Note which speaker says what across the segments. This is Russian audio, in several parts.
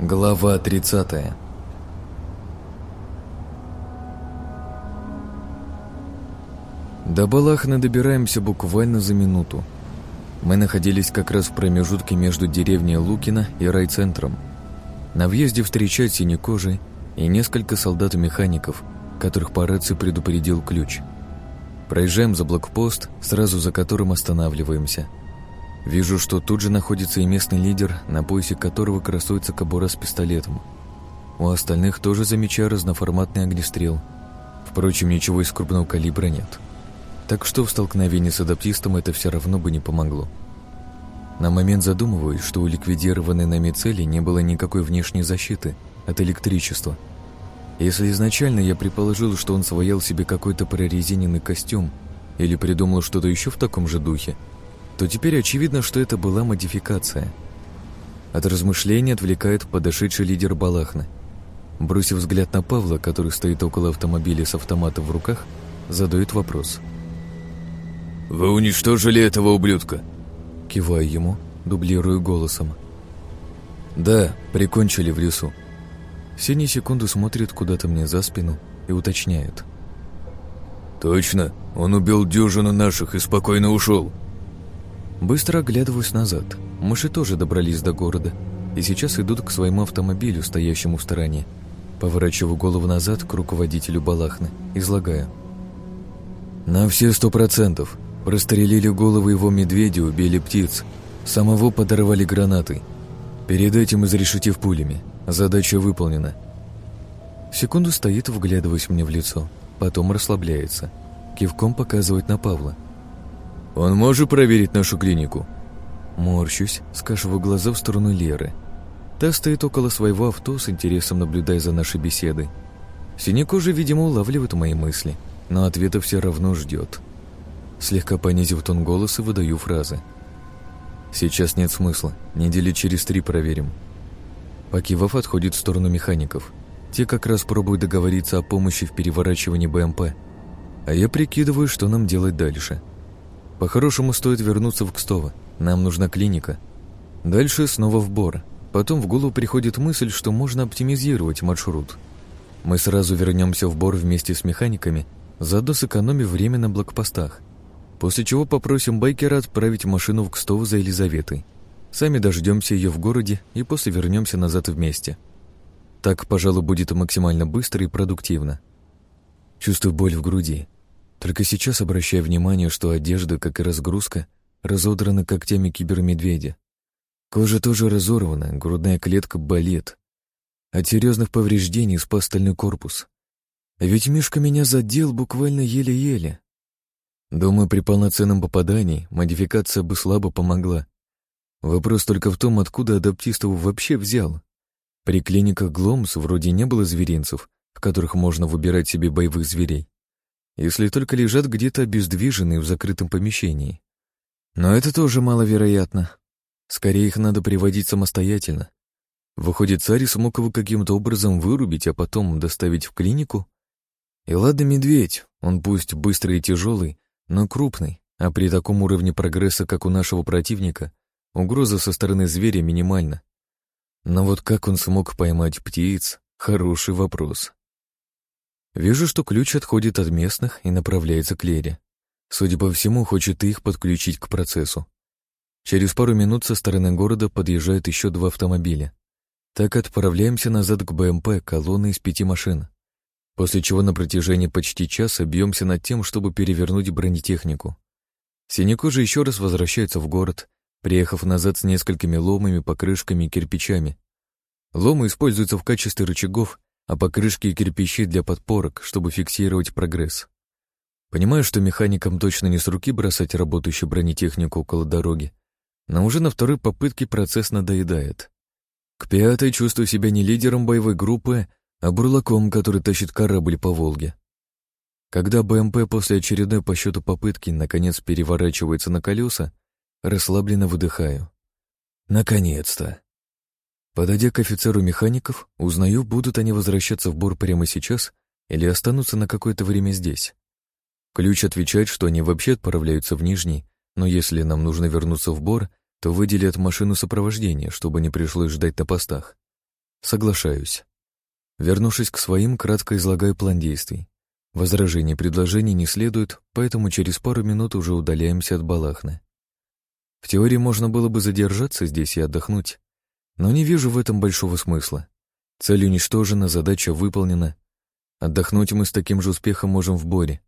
Speaker 1: Глава 30 До Балахна добираемся буквально за минуту. Мы находились как раз в промежутке между деревней Лукина и райцентром. На въезде встречают синекожий и несколько солдат-механиков, которых по рации предупредил ключ. Проезжаем за блокпост, сразу за которым останавливаемся. Вижу, что тут же находится и местный лидер, на поясе которого красуется кобура с пистолетом. У остальных тоже замечаю разноформатный огнестрел. Впрочем, ничего из крупного калибра нет. Так что в столкновении с адаптистом это все равно бы не помогло. На момент задумываюсь, что у ликвидированной нами цели не было никакой внешней защиты от электричества. Если изначально я предположил, что он своял себе какой-то прорезиненный костюм или придумал что-то еще в таком же духе, то теперь очевидно, что это была модификация. От размышлений отвлекает подошедший лидер Балахна. Бросив взгляд на Павла, который стоит около автомобиля с автоматом в руках, задает вопрос –
Speaker 2: «Вы уничтожили этого ублюдка?»
Speaker 1: Киваю ему, дублирую голосом. «Да, прикончили в лесу». Синий секунду смотрит куда-то мне за спину и уточняет.
Speaker 2: «Точно, он убил дюжину наших и спокойно ушел».
Speaker 1: Быстро оглядываюсь назад. Мыши тоже добрались до города и сейчас идут к своему автомобилю, стоящему в стороне. Поворачиваю голову назад к руководителю Балахны, излагаю. «На все сто процентов. Прострелили головы его медведя, убили птиц. Самого подорвали гранатой. Перед этим изрешетив пулями. Задача выполнена. Секунду стоит, вглядываясь мне в лицо. Потом расслабляется. Кивком показывает на Павла.
Speaker 2: «Он может проверить нашу клинику?»
Speaker 1: Морщусь, скашиваю глаза в сторону Леры. Та стоит около своего авто, с интересом наблюдая за нашей беседой. Синекожий, видимо, улавливает мои мысли, но ответа все равно ждет. Слегка понизив тон голоса, выдаю фразы. «Сейчас нет смысла. Недели через три проверим». Покивав, отходит в сторону механиков. Те как раз пробуют договориться о помощи в переворачивании БМП. А я прикидываю, что нам делать дальше. По-хорошему стоит вернуться в Кстово. Нам нужна клиника. Дальше снова в Бор. Потом в голову приходит мысль, что можно оптимизировать маршрут. Мы сразу вернемся в Бор вместе с механиками, заодно сэкономив время на блокпостах. После чего попросим байкера отправить машину в Кстову за Елизаветой. Сами дождемся ее в городе и после вернемся назад вместе. Так, пожалуй, будет максимально быстро и продуктивно. Чувствую боль в груди. Только сейчас обращаю внимание, что одежда, как и разгрузка, разодрана когтями кибермедведя. Кожа тоже разорвана, грудная клетка болит. От серьезных повреждений спас стальной корпус. Ведь Мишка меня задел буквально еле-еле. Думаю, при полноценном попадании модификация бы слабо помогла. Вопрос только в том, откуда адаптист его вообще взял. При клиниках Гломс вроде не было зверинцев, в которых можно выбирать себе боевых зверей. Если только лежат где-то обездвиженные в закрытом помещении. Но это тоже маловероятно. Скорее их надо приводить самостоятельно. Выходит, царь смог его каким-то образом вырубить, а потом доставить в клинику? И ладно, медведь, он пусть быстрый и тяжелый, но крупный, а при таком уровне прогресса, как у нашего противника, угроза со стороны зверя минимальна. Но вот как он смог поймать птиц — хороший вопрос. Вижу, что ключ отходит от местных и направляется к Лере. Судя по всему, хочет их подключить к процессу. Через пару минут со стороны города подъезжают еще два автомобиля. Так отправляемся назад к БМП колонны из пяти машин после чего на протяжении почти часа бьемся над тем, чтобы перевернуть бронетехнику. Синекожий еще раз возвращается в город, приехав назад с несколькими ломами, покрышками и кирпичами. Ломы используются в качестве рычагов, а покрышки и кирпичи для подпорок, чтобы фиксировать прогресс. Понимаю, что механикам точно не с руки бросать работающую бронетехнику около дороги, но уже на второй попытке процесс надоедает. К пятой чувствую себя не лидером боевой группы, а бурлаком, который тащит корабль по Волге. Когда БМП после очередной по счету попытки наконец переворачивается на колеса, расслабленно выдыхаю. Наконец-то! Подойдя к офицеру механиков, узнаю, будут они возвращаться в Бор прямо сейчас или останутся на какое-то время здесь. Ключ отвечает, что они вообще отправляются в Нижний, но если нам нужно вернуться в Бор, то выделят машину сопровождения, чтобы не пришлось ждать на постах. Соглашаюсь. Вернувшись к своим, кратко излагаю план действий. Возражений и предложений не следует, поэтому через пару минут уже удаляемся от Балахны. В теории можно было бы задержаться здесь и отдохнуть, но не вижу в этом большого смысла. Цель уничтожена, задача выполнена. Отдохнуть мы с таким же успехом можем в Боре.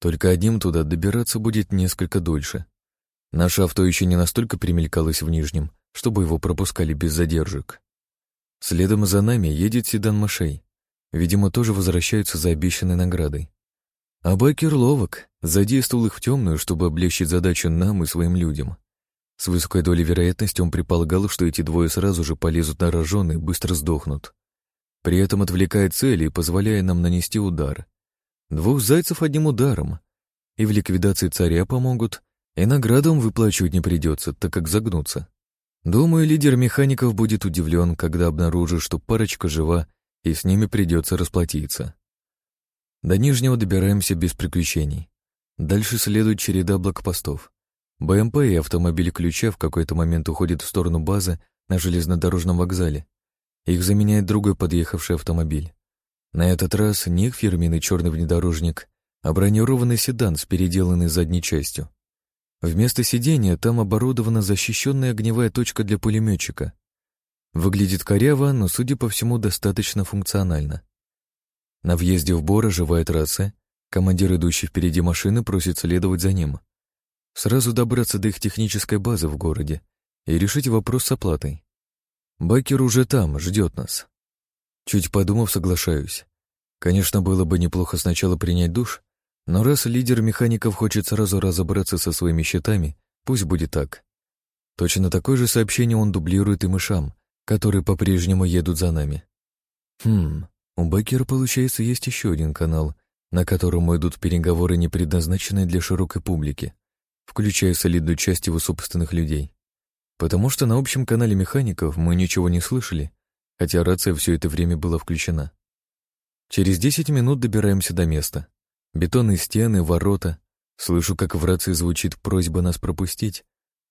Speaker 1: Только одним туда добираться будет несколько дольше. Наше авто еще не настолько примелькалось в Нижнем, чтобы его пропускали без задержек. Следом за нами едет седан Машей. Видимо, тоже возвращаются за обещанной наградой. А Бакер ловок, задействовал их в темную, чтобы облегчить задачу нам и своим людям. С высокой долей вероятности он предполагал, что эти двое сразу же полезут на рожон и быстро сдохнут. При этом отвлекая цели и позволяя нам нанести удар. Двух зайцев одним ударом. И в ликвидации царя помогут, и наградам выплачивать не придется, так как загнутся. Думаю, лидер механиков будет удивлен, когда обнаружит, что парочка жива, и с ними придется расплатиться. До Нижнего добираемся без приключений. Дальше следует череда блокпостов. БМП и автомобиль ключа в какой-то момент уходят в сторону базы на железнодорожном вокзале. Их заменяет другой подъехавший автомобиль. На этот раз не их фирменный черный внедорожник, а бронированный седан с переделанной задней частью. Вместо сидения там оборудована защищенная огневая точка для пулеметчика. Выглядит коряво, но, судя по всему, достаточно функционально. На въезде в Бор оживает рация, командир, идущий впереди машины, просит следовать за ним. Сразу добраться до их технической базы в городе и решить вопрос с оплатой. Бакер уже там, ждет нас. Чуть подумав, соглашаюсь. Конечно, было бы неплохо сначала принять душ, но раз лидер механиков хочет сразу разобраться со своими счетами, пусть будет так. Точно такое же сообщение он дублирует и мышам, которые по-прежнему едут за нами. Хм, у Бакера, получается, есть еще один канал, на котором идут переговоры, не предназначенные для широкой публики, включая солидную часть его собственных людей. Потому что на общем канале механиков мы ничего не слышали, хотя рация все это время была включена. Через 10 минут добираемся до места. Бетонные стены, ворота. Слышу, как в рации звучит просьба нас пропустить,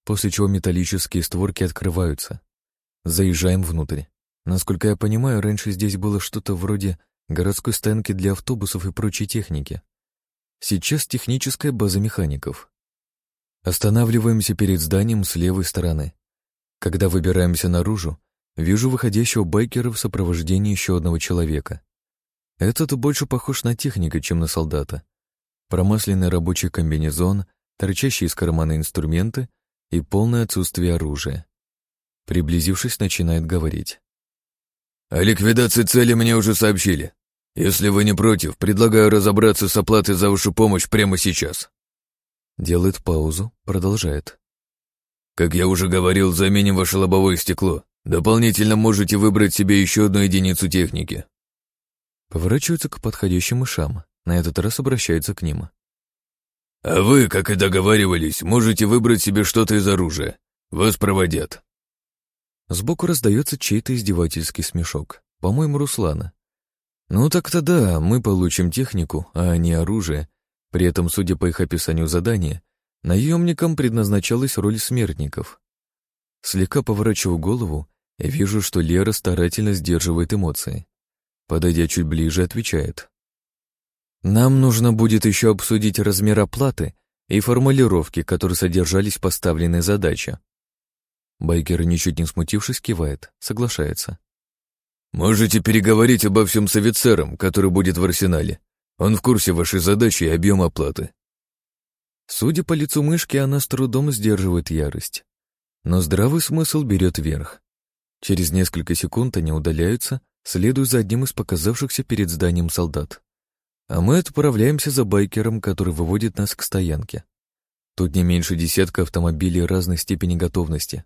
Speaker 1: после чего металлические створки открываются. Заезжаем внутрь. Насколько я понимаю, раньше здесь было что-то вроде городской стоянки для автобусов и прочей техники. Сейчас техническая база механиков. Останавливаемся перед зданием с левой стороны. Когда выбираемся наружу, вижу выходящего байкера в сопровождении еще одного человека. Этот больше похож на техника, чем на солдата. Промасленный рабочий комбинезон, торчащие из кармана инструменты и полное отсутствие оружия. Приблизившись, начинает говорить.
Speaker 2: «О ликвидации цели мне уже сообщили. Если вы не против, предлагаю разобраться с оплатой за вашу помощь прямо сейчас».
Speaker 1: Делает паузу, продолжает.
Speaker 2: «Как я уже говорил, заменим ваше лобовое стекло. Дополнительно можете выбрать себе еще одну единицу техники.
Speaker 1: Поворачиваются к подходящим мышам. На этот раз обращаются к ним.
Speaker 2: «А вы, как и договаривались, можете выбрать себе что-то из оружия. Вас проводят».
Speaker 1: Сбоку раздается чей-то издевательский смешок. По-моему, Руслана. «Ну так-то да, мы получим технику, а не оружие. При этом, судя по их описанию задания, наемникам предназначалась роль смертников. Слегка поворачиваю голову и вижу, что Лера старательно сдерживает эмоции. Подойдя чуть ближе, отвечает. «Нам нужно будет еще обсудить размер оплаты и формулировки, которые содержались в поставленной задаче». Байкер, ничуть не смутившись, кивает, соглашается.
Speaker 2: «Можете переговорить обо всем с офицером, который будет в арсенале. Он в курсе вашей задачи и объема оплаты».
Speaker 1: Судя по лицу мышки, она с трудом сдерживает ярость. Но здравый смысл берет верх. Через несколько секунд они удаляются, следуя за одним из показавшихся перед зданием солдат. А мы отправляемся за байкером, который выводит нас к стоянке. Тут не меньше десятка автомобилей разной степени готовности.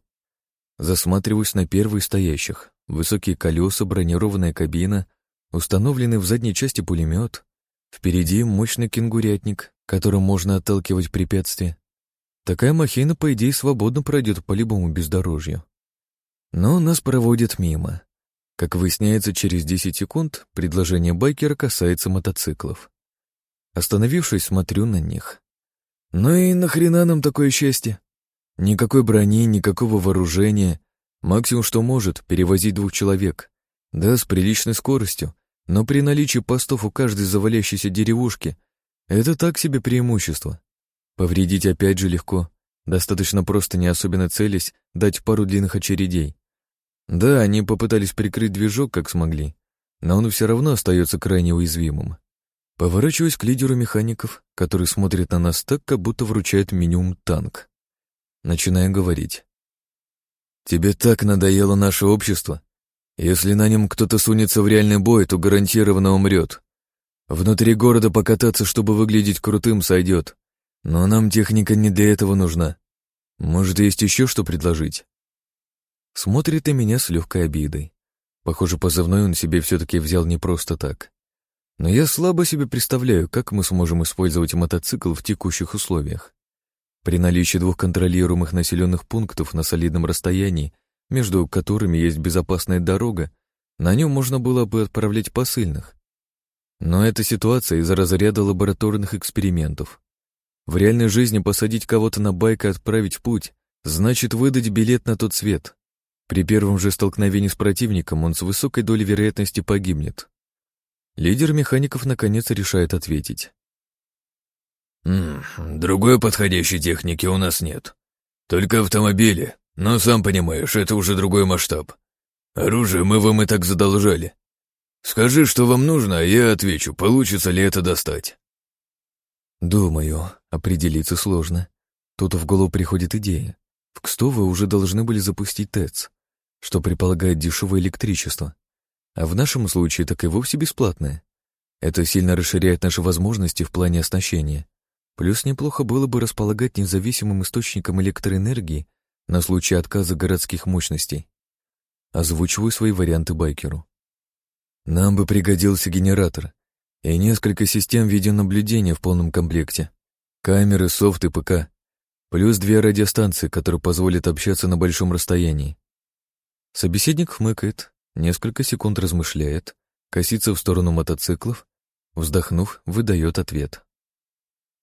Speaker 1: Засматриваюсь на первые стоящих. Высокие колеса, бронированная кабина, установленный в задней части пулемет. Впереди мощный кенгурятник, которым можно отталкивать препятствия. Такая махина, по идее, свободно пройдет по любому бездорожью. Но нас проводят мимо. Как выясняется, через 10 секунд предложение байкера касается мотоциклов. Остановившись, смотрю на них. Ну и нахрена нам такое счастье? Никакой брони, никакого вооружения. Максимум, что может, перевозить двух человек. Да, с приличной скоростью, но при наличии постов у каждой завалящейся деревушки это так себе преимущество. Повредить опять же легко, достаточно просто, не особенно целясь, дать пару длинных очередей. Да, они попытались прикрыть движок, как смогли, но он все равно остается крайне уязвимым. Поворачиваюсь к лидеру механиков, который смотрит на нас так, как будто вручает минимум танк. Начинаю говорить. «Тебе так надоело наше общество? Если на нем кто-то сунется в реальный бой, то гарантированно умрет. Внутри города покататься, чтобы выглядеть крутым, сойдет. Но нам техника не для этого нужна. Может, есть еще что предложить?» Смотрит на меня с легкой обидой. Похоже, позывной он себе все-таки взял не просто так. Но я слабо себе представляю, как мы сможем использовать мотоцикл в текущих условиях. При наличии двух контролируемых населенных пунктов на солидном расстоянии, между которыми есть безопасная дорога, на нем можно было бы отправлять посыльных. Но эта ситуация из-за разряда лабораторных экспериментов. В реальной жизни посадить кого-то на байк и отправить в путь значит выдать билет на тот свет. При первом же столкновении с противником он с высокой долей вероятности погибнет. Лидер механиков наконец решает ответить.
Speaker 2: «М -м, «Другой подходящей техники у нас нет. Только автомобили, но сам понимаешь, это уже другой масштаб. Оружие мы вам и так задолжали. Скажи, что вам нужно, а я отвечу, получится ли это достать».
Speaker 1: Думаю, определиться сложно. Тут в голову приходит идея. В Кстово уже должны были запустить ТЭЦ что предполагает дешевое электричество, а в нашем случае так и вовсе бесплатное. Это сильно расширяет наши возможности в плане оснащения. Плюс неплохо было бы располагать независимым источником электроэнергии на случай отказа городских мощностей. Озвучиваю свои варианты байкеру. Нам бы пригодился генератор и несколько систем видеонаблюдения в полном комплекте. Камеры, софт и ПК. Плюс две радиостанции, которые позволят общаться на большом расстоянии. Собеседник хмыкает, несколько секунд размышляет, косится в сторону мотоциклов, вздохнув, выдает ответ.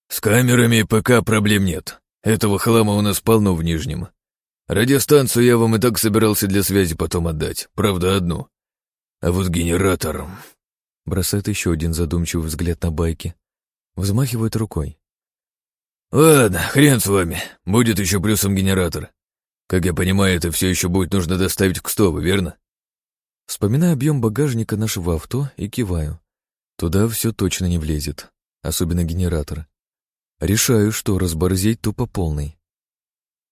Speaker 2: «С камерами ПК проблем нет. Этого хлама у нас полно в Нижнем. Радиостанцию я вам и так собирался для связи потом отдать, правда, одну. А вот генератор...»
Speaker 1: Бросает еще один задумчивый взгляд на байки. Взмахивает рукой.
Speaker 2: «Ладно, хрен с вами. Будет еще плюсом генератор. Как я понимаю, это все еще будет нужно доставить к Стову, верно?
Speaker 1: Вспоминаю объем багажника нашего авто и киваю. Туда все точно не влезет, особенно генератор. Решаю, что разборзеть тупо полный.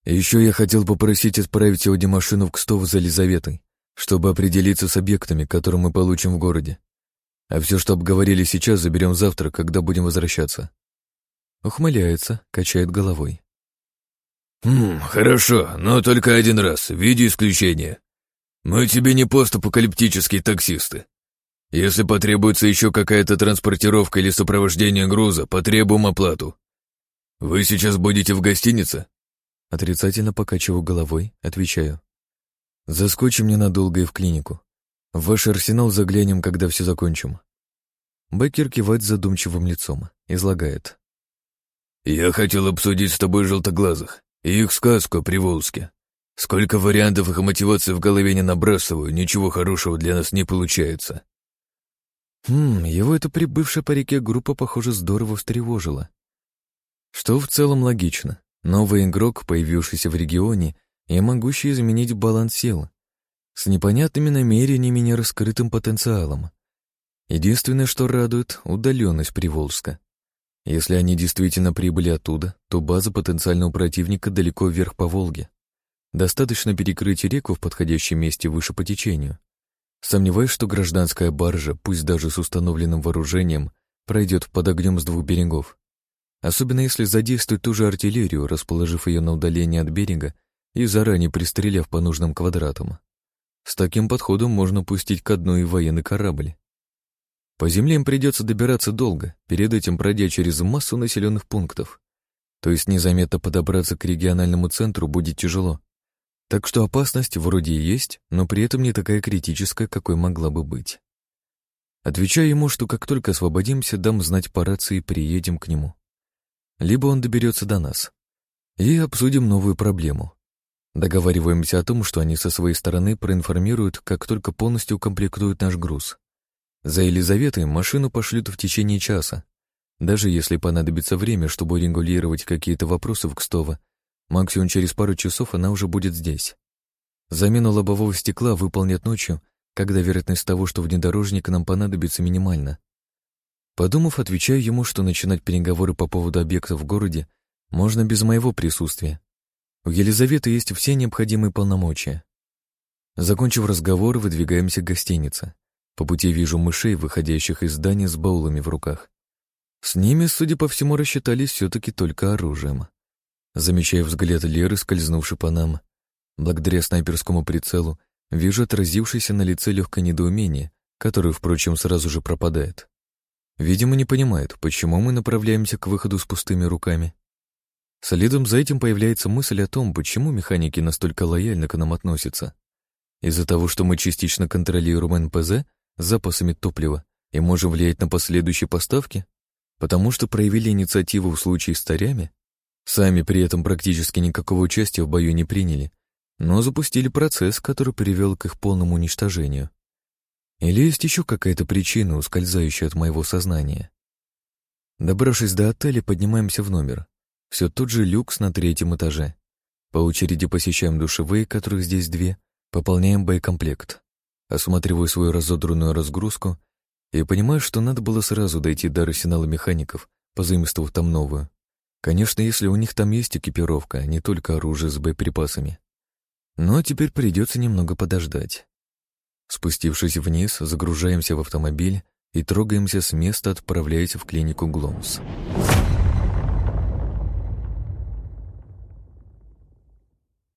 Speaker 1: Еще я хотел попросить отправить сегодня машину в Кстов за Лизаветой, чтобы определиться с объектами, которые мы получим в городе. А все, что обговорили сейчас, заберем завтра, когда будем возвращаться. Ухмыляется, качает головой.
Speaker 2: «Хм, хорошо, но только один раз, в виде исключения. Мы тебе не постапокалиптические таксисты. Если потребуется еще какая-то транспортировка или сопровождение груза, потребуем оплату. Вы сейчас будете в гостинице?»
Speaker 1: Отрицательно покачиваю головой, отвечаю. «Заскочим ненадолго и в клинику. В ваш арсенал заглянем, когда все закончим». Беккер кивает задумчивым лицом, излагает.
Speaker 2: «Я хотел обсудить с тобой желтоглазых. И их сказку о Приволжске. Сколько вариантов их мотивации в голове не набрасываю, ничего хорошего для нас не получается.
Speaker 1: Хм, его эта прибывшая по реке группа, похоже, здорово встревожила. Что в целом логично. Новый игрок, появившийся в регионе, и могущий изменить баланс сил. С непонятными намерениями и нераскрытым потенциалом. Единственное, что радует — удаленность Приволжска. Если они действительно прибыли оттуда, то база потенциального противника далеко вверх по Волге. Достаточно перекрыть реку в подходящем месте выше по течению. Сомневаюсь, что гражданская баржа, пусть даже с установленным вооружением, пройдет под огнем с двух берегов. Особенно если задействовать ту же артиллерию, расположив ее на удалении от берега и заранее пристреляв по нужным квадратам. С таким подходом можно пустить ко дну и военный корабль. По земле им придется добираться долго, перед этим пройдя через массу населенных пунктов. То есть незаметно подобраться к региональному центру будет тяжело. Так что опасность вроде и есть, но при этом не такая критическая, какой могла бы быть. Отвечаю ему, что как только освободимся, дам знать по рации и приедем к нему. Либо он доберется до нас. И обсудим новую проблему. Договариваемся о том, что они со своей стороны проинформируют, как только полностью укомплектуют наш груз. За Елизаветой машину пошлют в течение часа. Даже если понадобится время, чтобы регулировать какие-то вопросы в Кстово, максимум через пару часов она уже будет здесь. Замену лобового стекла выполнят ночью, когда вероятность того, что внедорожник нам понадобится, минимальна. Подумав, отвечаю ему, что начинать переговоры по поводу объекта в городе можно без моего присутствия. У Елизаветы есть все необходимые полномочия. Закончив разговор, выдвигаемся к гостинице. По пути вижу мышей, выходящих из здания с баулами в руках. С ними, судя по всему, рассчитались все-таки только оружием. Замечая взгляд Леры, скользнувший по нам, благодаря снайперскому прицелу, вижу отразившееся на лице легкое недоумение, которое, впрочем, сразу же пропадает. Видимо, не понимает, почему мы направляемся к выходу с пустыми руками. Следом за этим появляется мысль о том, почему механики настолько лояльно к нам относятся. Из-за того, что мы частично контролируем НПЗ с запасами топлива и можем влиять на последующие поставки, потому что проявили инициативу в случае с тарями, сами при этом практически никакого участия в бою не приняли, но запустили процесс, который привел к их полному уничтожению. Или есть еще какая-то причина, ускользающая от моего сознания? Добравшись до отеля, поднимаемся в номер. Все тот же люкс на третьем этаже. По очереди посещаем душевые, которых здесь две, пополняем боекомплект. Осматриваю свою разодранную разгрузку и понимаю, что надо было сразу дойти до арсенала механиков, позаимствовав там новую. Конечно, если у них там есть экипировка, а не только оружие с боеприпасами. Но теперь придется немного подождать. Спустившись вниз, загружаемся в автомобиль и трогаемся с места, отправляясь в клинику Гломс.